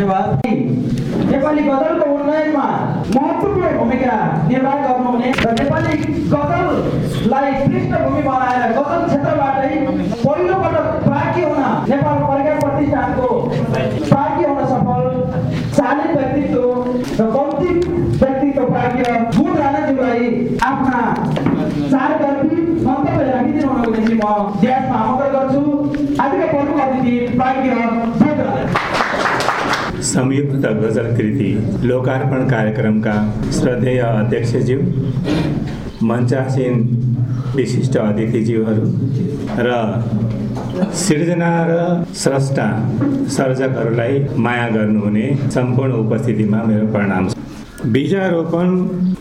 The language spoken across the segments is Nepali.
धन्यवाद नेपाली गजलको उन्नयनमा महत्त्वपूर्ण भूमिका निर्वाह गर्नुहुने र नेपाली गजललाई पृष्ठभूमि बनाएर गजल क्षेत्रबाटै पहिलोपटक प्राज्ञ हुन नेपाल प्रज्ञा प्रतिष्ठानको प्राज्ञ हुन सफल चालित व्यक्तित्व र बौद्धिक व्यक्तित्व प्राज्ञ गुण राणाज्यूलाई आफ्ना चार गर्मी मन्तव्य राखिदिनु हुनको निम्ति म ड्यासमा आमन्त्रण गर्छु। आजका प्रमुख अतिथि प्राज्ञ बुद्ध राणा संयुक्त गजल कृति लोकार्पण कार्यक्रमका श्रद्धेय अध्यक्षज्यू मञ्चासीन विशिष्ट अतिथिज्यूहरू र सिर्जना र स्रष्टा सर्जकहरूलाई माया गर्नुहुने सम्पूर्ण उपस्थितिमा मेरो प्रणाम छ। बीजारोपण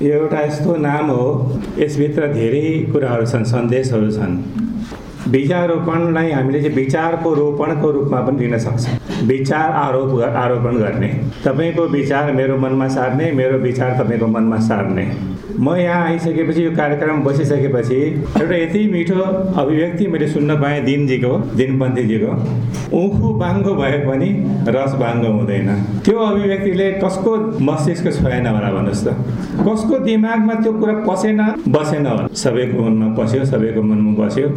एउटा यस्तो नाम हो यसभित्र धेरै कुराहरू छन् सन्देशहरू छन्। बीजारोपणलाई हामीले चाहिँ विचारको रोपणको रूपमा पनि लिन सक्छौँ। विचार आरोप आरोपण गर्ने। तपाईँको विचार मेरो मनमा सार्ने मेरो विचार तपाईँको मनमा सार्ने। म यहाँ आइसकेपछि यो कार्यक्रम बसिसकेपछि एउटा यति मिठो अभिव्यक्ति मैले सुन्न पाएँ दिनजीको दिनपन्थीजीको। उखु बाङ्गो भए पनि रस बाङ्गो हुँदैन। त्यो अभिव्यक्तिले कसको मस्तिष्क छोएन होला भन्नुहोस् त। कसको दिमागमा त्यो कुरा पसेन बसेन होला। सबैको मनमा पस्यो सबैको मनमा बस्यो।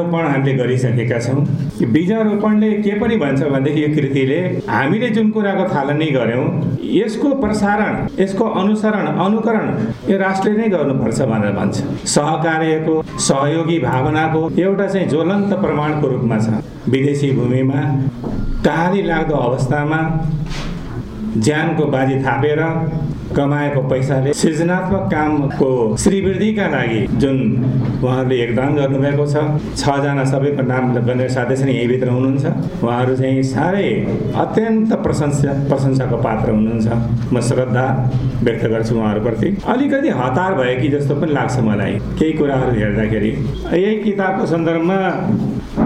बीजारोपण हामीले गरिसकेका छौँ। यो बीजारोपणले के पनि भन्छ भनेदेखि यो कृतिले हामीले जुन कुराको थालनी गऱ्यौँ यसको प्रसारण यसको अनुसरण अनुकरण यो राष्ट्रले नै गर्नुपर्छ भनेर भन्छ। सहकार्यको सहयोगी भावनाको एउटा चाहिँ ज्वलन्त प्रमाणको रूपमा छ। विदेशी भूमिमा कहाली लाग्दो अवस्थामा ज्यानको बाजी थापेर कमाएको पैसाले सृजनात्मक कामको श्रीवृद्धिका लागि जुन उहाँहरूले योगदान गर्नुभएको छजना सबैको नाम गर्ने साथै चाहिँ यहीँभित्र हुनुहुन्छ। उहाँहरू चाहिँ साह्रै अत्यन्त प्रशंसा प्रशंसाको पात्र हुनुहुन्छ। म श्रद्धा व्यक्त गर्छु उहाँहरूप्रति। अलिकति हतार भयो कि जस्तो पनि लाग्छ मलाई केही कुराहरू हेर्दाखेरि। यही किताबको सन्दर्भमा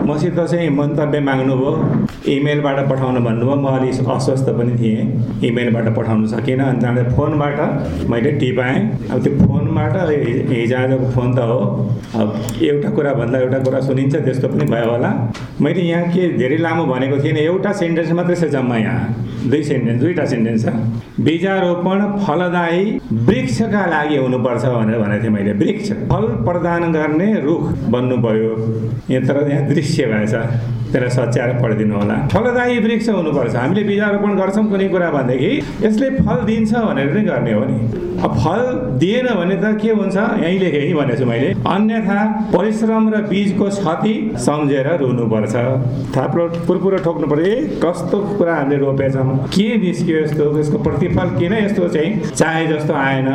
मसित चाहिँ मन्तव्य माग्नुभयो। इमेलबाट पठाउनु भन्नुभयो। म अलिक अस्वस्थ पनि थिएँ। इमेलबाट पठाउन सकिनँ अनि त्यहाँबाट फोनबाट मैले टिपाएँ। अब त्यो फोनबाट हिजो आजको फोन त हो। अब एउटा कुरा भन्दा एउटा कुरा सुनिन्छ त्यस्तो पनि भयो होला। मैले यहाँ के धेरै लामो भनेको थिएन। एउटा सेन्टेन्स मात्रै छ जम्मा यहाँ। दुई सेन्टेन्स दुईवटा सेन्टेन्स छ। बीजारोपण फलदायी वृक्षका लागि हुनुपर्छ भनेर भनेको थिएँ मैले। वृक्ष फल प्रदान गर्ने रुख बन्नु पर्यो यहाँ तर यहाँ दृश्य 一切完善。त्यसलाई सच्याएर पढिदिनु होला। फलदायी वृक्ष हुनुपर्छ। हामीले बीजारोपण गर्छौँ कुनै कुरा भनेदेखि यसले फल दिन्छ भनेर नै गर्ने हो नि। अब फल दिएन भने त के हुन्छ? यहीँ लेखेँ है भनेको मैले। अन्यथा परिश्रम र बीजको क्षति सम्झेर रुनुपर्छ। थाप्रो पुरपुरो ठोक्नु पर्यो। ए कस्तो कुरा हामीले रोपेछौँ। के निस्क्यो यस्तो? यसको प्रतिफल किन यस्तो चाहिँ चाहे जस्तो आएन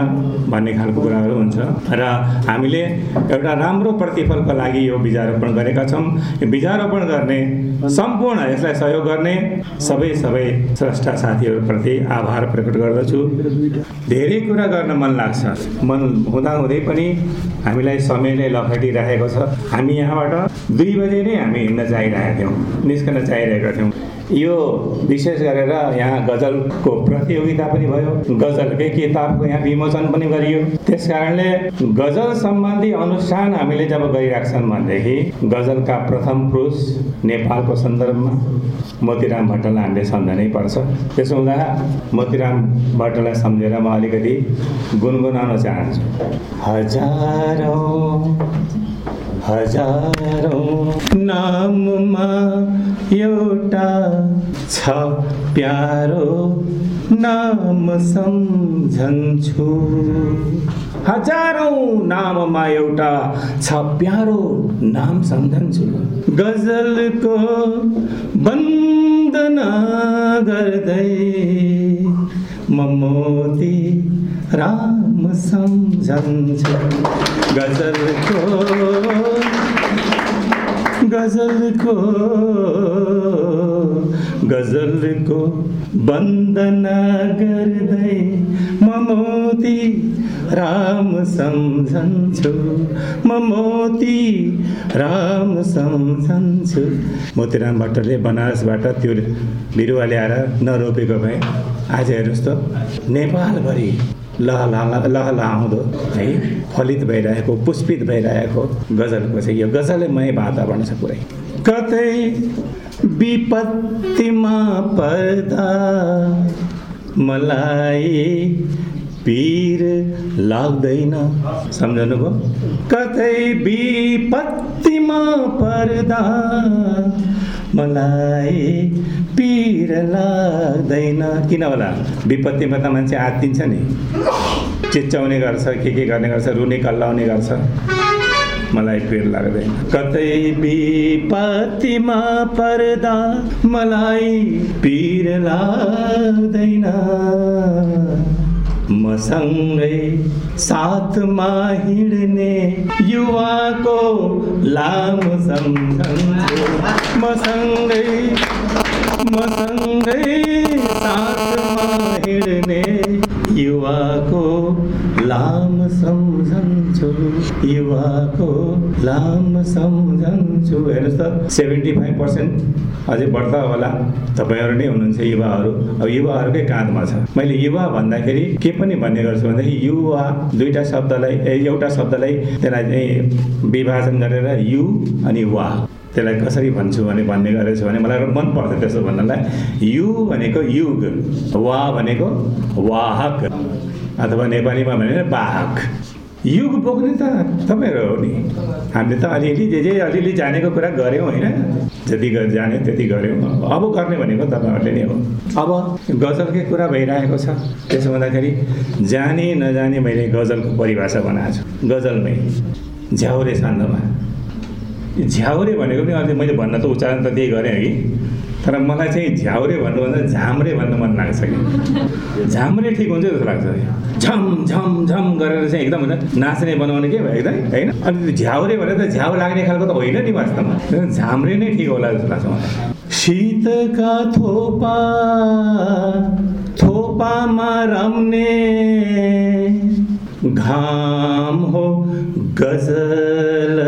भन्ने खालको कुराहरू हुन्छ। र हामीले एउटा राम्रो प्रतिफलको लागि यो बीजारोपण गरेका छौँ। बीजारोपण गर्ने सम्पूर्ण यसलाई सहयोग गर्ने सबै सबै स्रष्टा साथीहरूप्रति आभार प्रकट गर्दछु। धेरै कुरा गर्न मन लाग्छ। मन हुँदाहुँदै पनि हामीलाई समयले लखेटिरहेको छ। हामी यहाँबाट दुई बजे नै हामी हिँड्न चाहिरहेका थियौँ निस्कन चाहिरहेका थियौँ। यो विशेष गरेर यहाँ गजलको प्रतियोगिता पनि भयो। गजलकै किताबको यहाँ विमोचन पनि गरियो। त्यस कारणले गजल सम्बन्धी अनुष्ठान हामीले जब गरिराख्छन् भनेदेखि गजलका प्रथम पुरुष नेपालको सन्दर्भमा मोतीराम भट्टलाई हामीले सम्झनै पर्छ। त्यसो हुँदा मोतीराम भट्टलाई सम्झेर म अलिकति गुनगुनाउन चाहन्छु। हजारौँ हजारौँ नाममा एउटा छ प्यारो नाम सम्झन्छु। हजारौँ नाममा एउटा छ प्यारो नाम सम्झन्छु। गजलको वन्दना गर्दै म मोती राम सम्झन्छु गजलको गजलको गजलको वन्दना गर्दै मोती राम सम्झन्छु मोती राम सम्झन्छु मोतीराम भट्टले बनारसबाट त्यो बिरुवा ल्याएर नरोपेको भए। आज हेर्नुहोस् त नेपालभरि लहला लहलाउँदो है फलित भइरहेको पुष्पित भइरहेको गजलको चाहिँ यो गजलमय वातावरण छ पुरै कतै विपत्तिमा पर्दा मलाई पीर लाग्दैन सम्झनुभयो कतै विपत्तिमा पर्दा मलाई पीर लाग्दैन। किन होला? विपत्तिमा त मान्छे आत्तिन्छ नि। चिच्याउने गर्छ के के गर्ने गर्छ रुने कल्लाउने गर्छ। मलाई पिर लाग्दैन। कतै विपत्तिमा पर्दा मलाई पिर लाग्दैन। मसँगै साथमा हिँड्ने युवाको लामो सम्झन्छु। मसँगै मसँगै साथमा हिँड्ने युवाको लाम सम्झन्छु युवाको लाम सम्झन्छु हेर्नुहोस् त सेभेन्टी फाइभ पर्सेन्ट अझै बढ्दा होला तपाईँहरू नै हुनुहुन्छ युवाहरू अब युवाहरूकै काँधमा छ मैले युवा भन्दाखेरि के पनि भन्ने गर्छु भन्दाखेरि युवा दुईवटा शब्दलाई एउटा शब्दलाई त्यसलाई चाहिँ विभाजन गरेर यु अनि वा त्यसलाई कसरी भन्छु भने भन्ने गरेछु भने मलाई मन पर्छ त्यसो भन्नलाई। यु भनेको युग वा भनेको वाहक अथवा नेपालीमा भने वाहक युग बोक्ने त तपाईँहरू हो नि। हामीले त अलिअलि जे जे अलिअलि जानेको कुरा गऱ्यौँ होइन। जति जाने त्यति गऱ्यौँ। अब गर्ने भनेको तपाईँहरूले नै हो। अब गजलकै कुरा भइरहेको छ। त्यसो भन्दाखेरि जाने नजाने मैले गजलको परिभाषा बनाएको छु। गजलमै झ्याउरे छन्दमा झ्याउरे भनेको पनि अहिले मैले भन्न त उच्चारण त त्यही गरेँ कि तर मलाई चाहिँ झ्याउरे भन्नुभन्दा झाम्रे भन्नु मन लाग्छ कि झाम्रे ठिक हुन्छ जस्तो लाग्छ। झम झम झम गरेर चाहिँ एकदम नाच्ने बनाउने के भयो एकदम होइन? अनि झ्याउरे भनेर त झ्याउ लाग्ने खालको त होइन नि वास्तवमा। झाम्रे नै ठिक होला जस्तो लाग्छ मलाई। शीतका थोपा थोपामा रम्ने घाम हो गजल।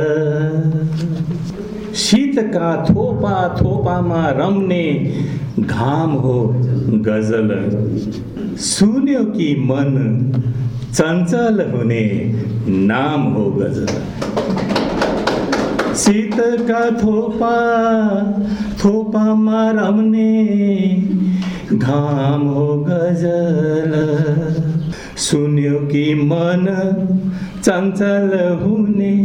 शीतका थोपा थोपामा रम्ने घाम हो गजल। सुन्यो कि मन चञ्चल हुने नाम हो गजल। शीतका थोपा थोपामा रम्ने घाम हो गजल। सुन्यो कि मन चञ्चल हुने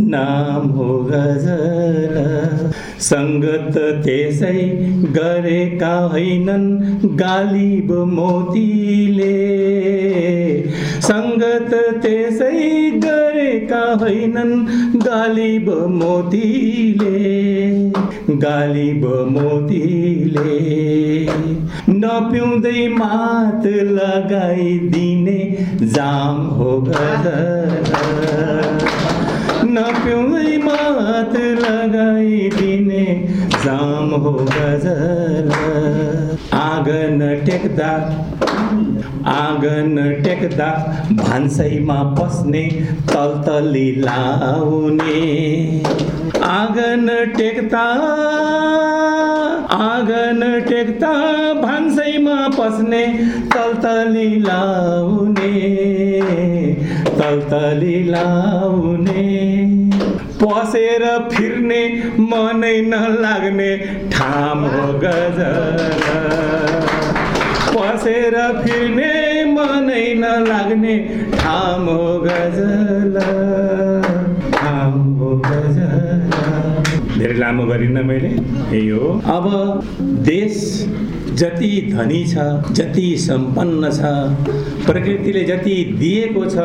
नाम हो गजल। सङ्गत त्यसै गरेका होइनन् गालिब मोतीले। सङ्गत त्यसै गरेका होइनन् गालिब मोतीले। गालिब मोतीले। नपिउँदै मात लगाइदिने जाम हो नपिउँदै मात लगाइदिने जाम हो गजल आँगन टेक्दा आँगन टेक्दा भान्सैमा पस्ने तलतली लाउने। आँगन टेक्दा आँगन टेक्दा भान्सैमा पस्ने तलतली लाउने तलतली लाउने पसेर फिर्ने मनै नलाग्ने ठाम हो गजल पसेर फिर्ने मनै नलाग्ने ठाम हो गजल ठाम हो गजल धेरै लामो गरिनँ मैले यही हो। अब देश जति धनी छ जति सम्पन्न छ प्रकृतिले जति दिएको छ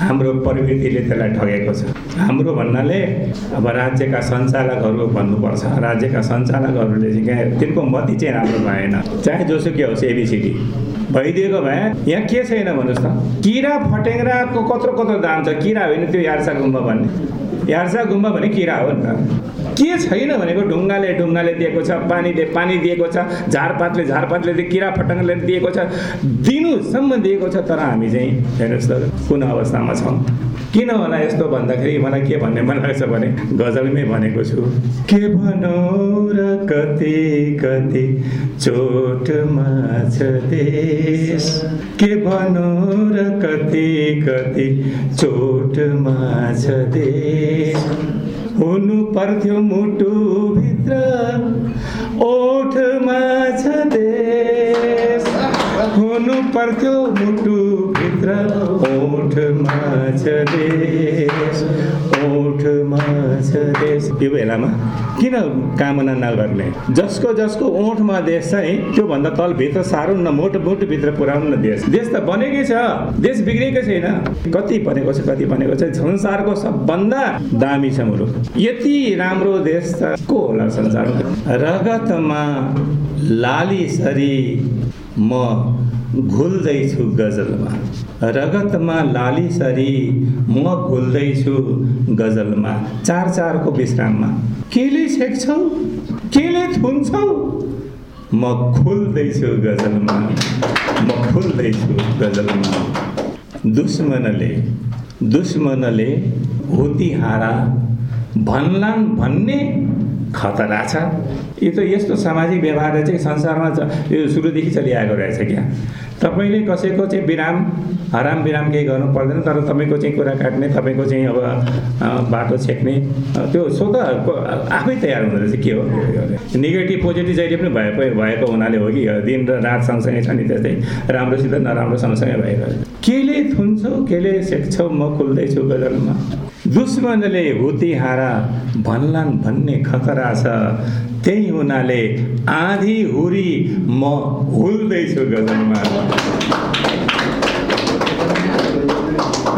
हाम्रो प्रकृतिले त्यसलाई ठगेको छ। हाम्रो भन्नाले अब राज्यका सञ्चालकहरू भन्नुपर्छ। राज्यका सञ्चालकहरूले चाहिँ तिनको मति चाहिँ राम्रो भएन। चाहे जोसुकै होस् एबिसिडी भइदिएको भए यहाँ के छैन भन्नुहोस् त? किरा फटेङ्ग्राको कत्रो कत्रो दाम छ? किरा होइन त्यो यार्सा गुम्बा भन्ने। यार्सा गुम्बा भने किरा हो नि त। के छैन भनेको ढुङ्गाले ढुङ्गाले दिएको छ पानीले पानी दिएको छ झारपातले झारपातले किरा फटङ्गले दिएको छ दिनुसम्म दिएको छ तर हामी चाहिँ हेर्नुहोस् त कुन अवस्थामा छौँ? किन होला यस्तो भन्दाखेरि मलाई के भन्ने मन लाग्छ भने गजलमै भनेको छु। के भनौँ र कति कति चोटमा छ देश? के भनौँ र कति कति चोटमा छ देश? हुनु पर्थ्यो मुटुभित्र ओठमा छ हुनु पर्थ्यो बेलामा किन कामना नगर्ने? जसको जसको ओठमा देश चाहिँ त्योभन्दा तलभित्र साह्रो न मोटो मुटुभित्र पुऱ्याउनु न देश. देश त बनेकै छ देश बिग्रेकै छैन. कति बनेको छ कति बनेको छ संसारको सबभन्दा दामी छ मुलुक यति राम्रो देश त को होला संसारमा? रगतमा लालीसरी म घुल्दैछु गजलमा। रगतमा लालीसरी म घुल्दैछु गजलमा। चार चारको विश्राममा। केले छेक्छौ? केले थुन्छौ? म खुल्दैछु गजलमा। म खुल्दैछु गजलमा। दुश्मनले दुश्मनले हुतिहारा भन्लान् भन्ने खतरा छ। यो त यस्तो सामाजिक व्यवहार चाहिँ संसारमा यो सुरुदेखि चलिआएको रहेछ क्या। तपाईँले कसैको चाहिँ विराम हराम विराम केही गर्नु पर्दैन तर तपाईँको चाहिँ कुरा काट्ने तपाईँको चाहिँ अब बाटो छेक्ने त्यो स्वत आफै तयार हुँदो रहेछ के हो? नेगेटिभ पोजिटिभ जहिले पनि भए भएको हुनाले हो कि दिन र रात सँगसँगै छ नि त्यस्तै। राम्रोसित नराम्रो सँगसँगै भएको केले थुन्छौ केले सेक्छौ म खुल्दैछु गजलमा। दुश्मनले हुतिहारा भन्लान् भन्ने खतरा छ। त्यही हुनाले आधी हुरी म हुल्दैछु गजलमा।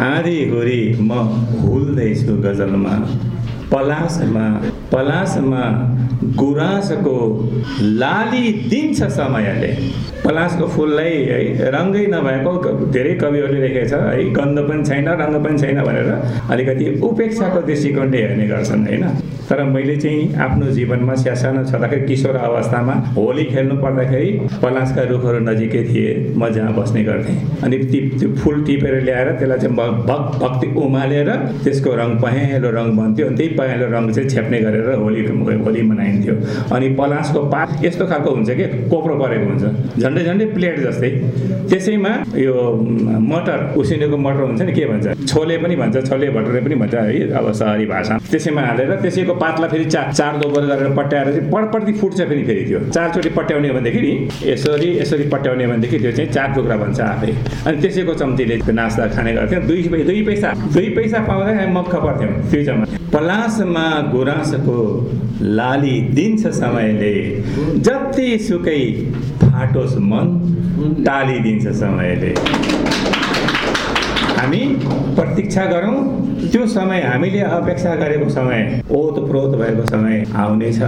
आधी हुरी म हुल्दैछु गजलमा। पलासमा पलासमा गुराँसको लाली दिन्छ समयले। पलासको फुललाई है रङ्गै नभएको धेरै कविहरूले लेखेको छ है गन्ध पनि छैन रङ्ग पनि छैन भनेर अलिकति उपेक्षाको दृष्टिकोणले हेर्ने गर्छन् होइन? तर मैले चाहिँ आफ्नो जीवनमा सानो छँदाखेरि किशोर अवस्थामा होली खेल्नु पर्दाखेरि पलासका रुखहरू नजिकै थिए म जहाँ बस्ने गर्थेँ। अनि त्यो फुल टिपेर ल्याएर त्यसलाई चाहिँ भक भक भक्ति उमालेर त्यसको रङ पहेँलो रङ बन्थ्यो अनि त्यही पहेँलो रङ चाहिँ छेप्ने गरेर होली होली मनाइन्थ्यो अनि पलासको पात यस्तो खालको हुन्छ कि? कोप्रो परेको हुन्छ। झन्डै झन्डै प्लेट जस्तै। त्यसैमा यो मटर उसिनेको मटर हुन्छ नि के भन्छ? छोले पनि भन्छ छोले भटुरे पनि भन्छ है अब सहरी भाषा त्यसैमा हालेर त्यसैको पातलाई फेरि चार चार दोबर गरेर पट्याएर चाहिँ पटपट्टि फुट्छ फेरि फेरि त्यो। चारचोटि पट्याउने हो भनेदेखि यसरी यसरी पट्याउने भनेदेखि त्यो चाहिँ चार टुक्रा भन्छ आफै। अनि त्यसैको चम्चीले नास्ता खाने गर्थ्यौँ। दुई दुई पैसा दुई पैसा पाउँदा हामी मक्ख पर्थ्यौँ त्यो पलासमा गुराँसको लाली दिन्छ समयले। जति सुकै फाटोस् मन टालिदिन्छ समयले। हामी प्रतीक्षा गरौँ। त्यो समय हामीले अपेक्षा गरेको समय ओतप्रोत भएको समय आउनेछ।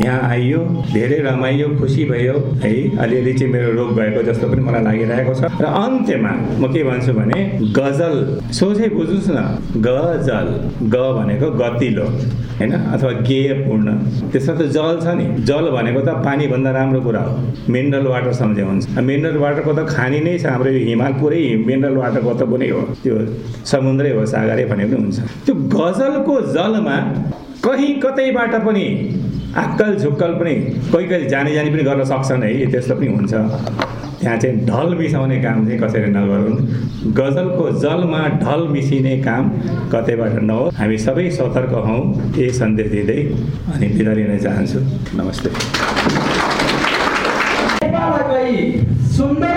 यहाँ आइयो धेरै रमाइयो खुसी भयो है अलिअलि चाहिँ मेरो रोग भएको जस्तो पनि मलाई लागिरहेको छ। र अन्त्यमा म के भन्छु भने गजल सोझै बुझ्नुहोस् न गजल ग भनेको गतिलो होइन? अथवा गेयपूर्ण त जल छ नि। जल भनेको त पानीभन्दा राम्रो कुरा हो। मिनरल वाटर सम्झे हुन्छ मिनरल वाटरको त खानी नै छ हाम्रो यो हिमाल पुरै मिनरल वाटरको त कुनै हो। त्यो समुद्रै हो सागरै भने हुन्छ। त्यो गजलको जलमा कहीँ कतैबाट पनि आक्कल झुक्कल पनि कोही कोही जानी जानी पनि गर्न सक्छन् है त्यस्तो पनि हुन्छ। त्यहाँ चाहिँ ढल मिसाउने काम चाहिँ कसरी नगरौँ गजलको जलमा ढल मिसिने काम कतैबाट नहोस्। हामी सबै सतर्क हौँ यही सन्देश दिँदै अनि बिदा लिन चाहन्छु। नमस्ते। सुन्दर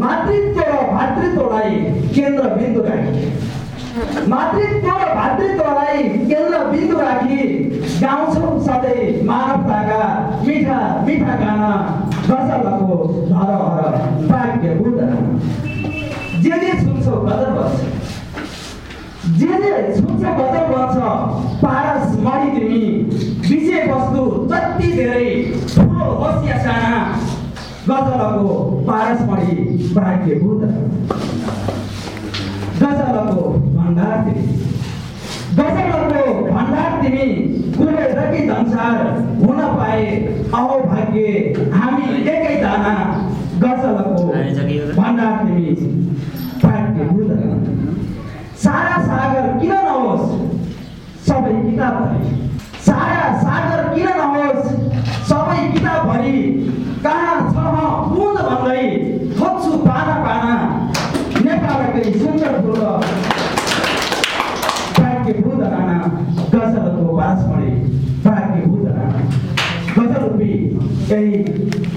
मातृत्व र भातृत्वलाई केन्द्र बिन्दु राखी मातृत्व र भातृत्वलाई केन्द्र बिन्दु राखी मिठा मिठा गाना गजलको धरोहर भाग्य बुद्ध जे जे सुन्छौ गजल बन्छ जे जे पारस मणि तिमी विषय वस्तु जति धेरै ठुलो होस् या गजलको पारसमणि भाग्यभूत गजलको भण्डार तिमी। गजलको भण्डार तिमी कुनै रकी संसार हुन पाए अहो भाग्य हामी एकै दाना गजलको भण्डार तिमी भाग्यभूत सारा सागर किन नहोस्? सबै किताबभरि सारा सागर किन नहोस् सबै किताबभरि कहाँ छ बुझ भन्दै खोज्छु पाना पाना नेपालकै सुन्दर फुल भाग्यभूत राणा गजलको